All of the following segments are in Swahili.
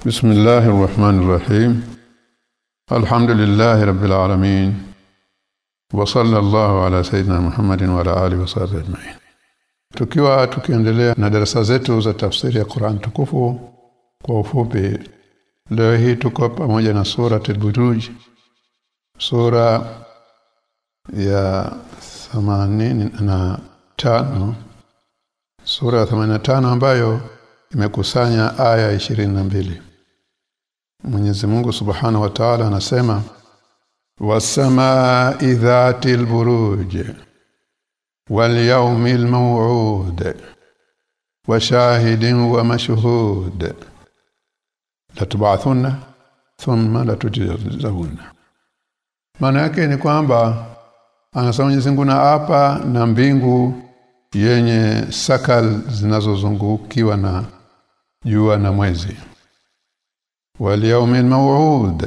بسم الله الرحمن الرحيم الحمد لله رب العالمين وصلى الله على سيدنا محمد وعلى اله وصحبه اجمعين tukiwa tukiendelea na darasa zetu za tafsiri ya Qur'an tukufu kwa ufupi leo hii tuko pamoja na sura al-Buruj sura ya 85 sura ya 85 ambayo imekusanya aya mbili Mwenyezi Mungu Subhanahu wa Ta'ala anasema wasamaa'i dhatil buruj wal yawmil maw'ud wa shahidin wa mashhud latub'athunna thumma latujzawunna maana yake ni kwamba anasema Mwenyezi Mungu na hapa na mbingu yenye sakal zinazozungukiwa na jua na mwezi wal yawmil maw'ud.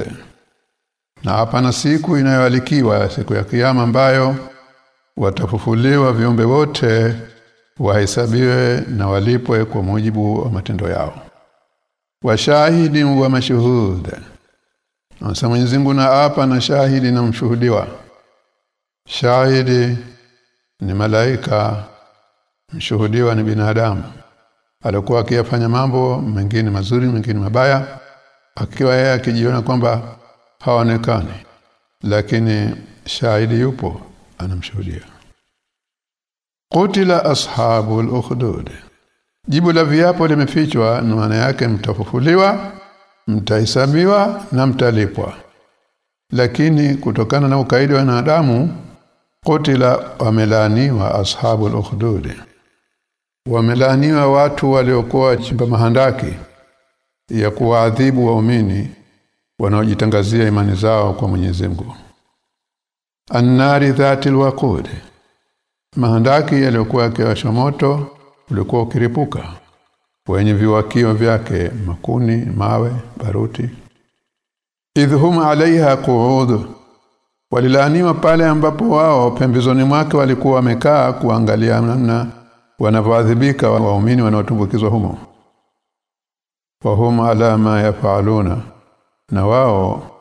Na hapa na siku inayoalikiwa siku ya kiyama ambayo watafufuliwa viumbe wote wahesabiwe na walipwe kwa mujibu wa matendo yao. Washahidi wa mashuhud. Anasema Mwenyezi na hapa na shahidi na mshuhudiwa. Shahidi ni malaika mshuhudiwa ni binadamu. Alikuwa akiyafanya mambo mengine mazuri mengine mabaya akiwa yeye akijiona kwamba haonekani lakini shahidi yupo anamshuhudia. Qutila ashabul ukhdud Jibu la viapo limefichwa na maana yake mtafufuliwa mtahesabiwa na mtalipwa. Lakini kutokana na ukaidi wa wanadamu kutila wamelaaniwa ashabul ukhdud wamelaaniwa watu waliokuwa chimba mahandaki ya kuwaadhibu waumini wanaojitangazia imani zao kwa Mwenyezi Mungu. Annari dhatil waqud mahandaki yaliyokuwa yakiwasha moto ulikuwa ukiripuka wenye viwakio vyake makuni mawe baruti. Idhhum alaiha qu'ud walilaaniwa pale ambapo wao pembezoni mwake walikuwa wamekaa kuangalia namna wanavyoadhibika waumini wanaotumbukizwa humo wa hum ala ma yafaluna na wao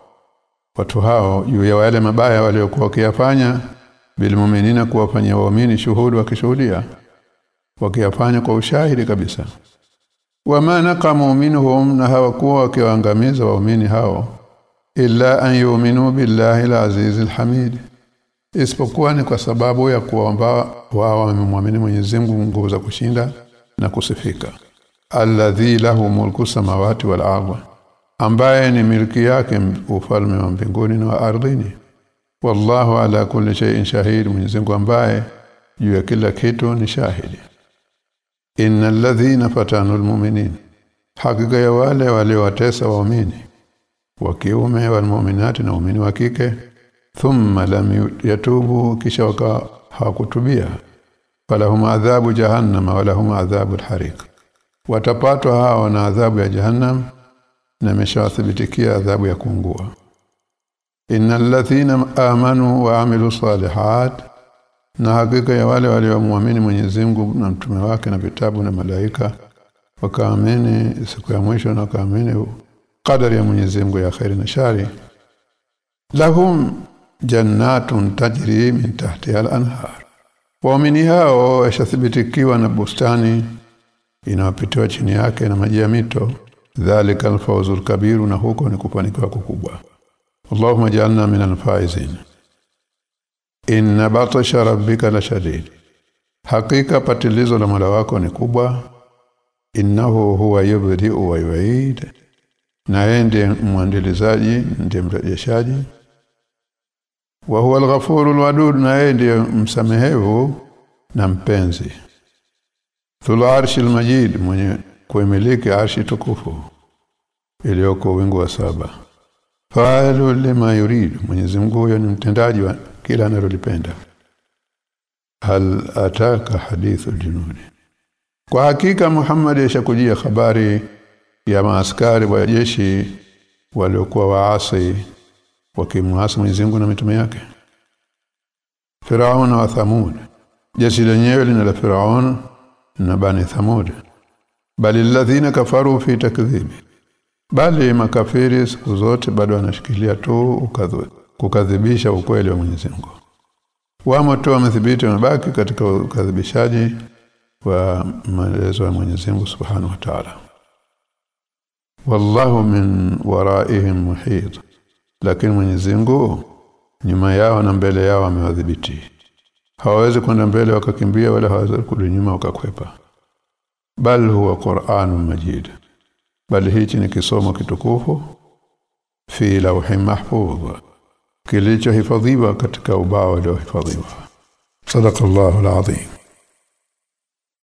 watu hao juu ya wale mabaya waliokuwa wakiyafanya bilmuminina kuwafanyia waumini shuhudu wakishuhudia wakiyafanya kwa ushahidi kabisa. Wama naqamu minhum na hawakuwa wakiwaangamiza waumini hao illa an yu'minu billahi al-aziz al-hamid. Isipokuwa ni kwa sababu ya kuomba wao wamemwamini Mwenyezi Mungu nguvu za kushinda na kusifika alladhi lahu mulku samawati wal ardh ambaye ni milki yake ufalme wa mbinguni na wa ardhini. Wallahu ala kulli shay'in shahid Mwenyezi ambaye juu ya kila kitu ni shahidi. Innal ladhina fatanu almu'minin hakika ya wale waliowatesa waumini wa kiume wal mu'minati na waumini wa kike. Thumma lam yatubu kisha waka falahum adhabu jahannama walahum adhabu alhariq watapatwa hao na adhabu ya jahannam na imeshawathibitikia adhabu ya kuungua innal ladhina amanu wa amilu salihat na hakika ya wale walioamini Mwenyezi Mungu na mtume wake na vitabu na malaika wakaamini siku ya mwisho na wakaamini kadari ya Mwenyezi Mungu ya khairi na shari. Lahum jannatun tajri min tahtiha al-anhar. Waamini hao yashathibitikiwa na bustani inawapitiwa chini yake na maji ya mito. Dhalika alfawzul kabiru kabir na huko ni kufanikiwa kukubwa. Allahumma ja'alna minal faizin. Inna batasha rabbika la shadid. Hakika patilizo la Mola wako ni kubwa. Innahu huwa yubdi'u wa yu'id. Na yende mwandilizaji ndiye mrejeshaji. Wa huwa al-ghafurul wadud na yeye ndiye msamehevu na mpenzi Thul arshil majid mwenye kuimiliki arshi tukufu iliyoko wingu wa saba. Fa'alu lima yurid Mwenyezi Mungu huyo ni mtendaji wa kila analolipenda. Hal ataka hadithu junudi Kwa hakika Muhammad yashakujia habari ya maaskari wa jeshi waliokuwa waasi wakimwasi Mwenyezi Mungu na mitume yake. Firaun wa Thamud. Jeshi lenyewe lina la Firaun na bani Thamud. Bali alladhina kafaru fi takdhibi bali makafiri siku zote bado wanashikilia tu kukadhibisha ukweli wa Mwenyezi Mungu. Wamo tu wamethibiti mabaki katika ukadhibishaji wa maelezo ya Mwenyezi Mungu Subhanahu wa Ta'ala. Wallahu min waraihim muhit. Lakini Mwenyezi Mungu nyuma yao na mbele yao amewadhibiti hawawezi kwenda mbele wakakimbia wala hawawezi kurudi nyuma wakakwepa. Bal huwa Qur'anun Majid. Bali hichi ni kisomo kitukufu fi lawhi mahfuz kilichohifadhiwa katika ubao uliohifadhiwa. Sadaqallahu alazim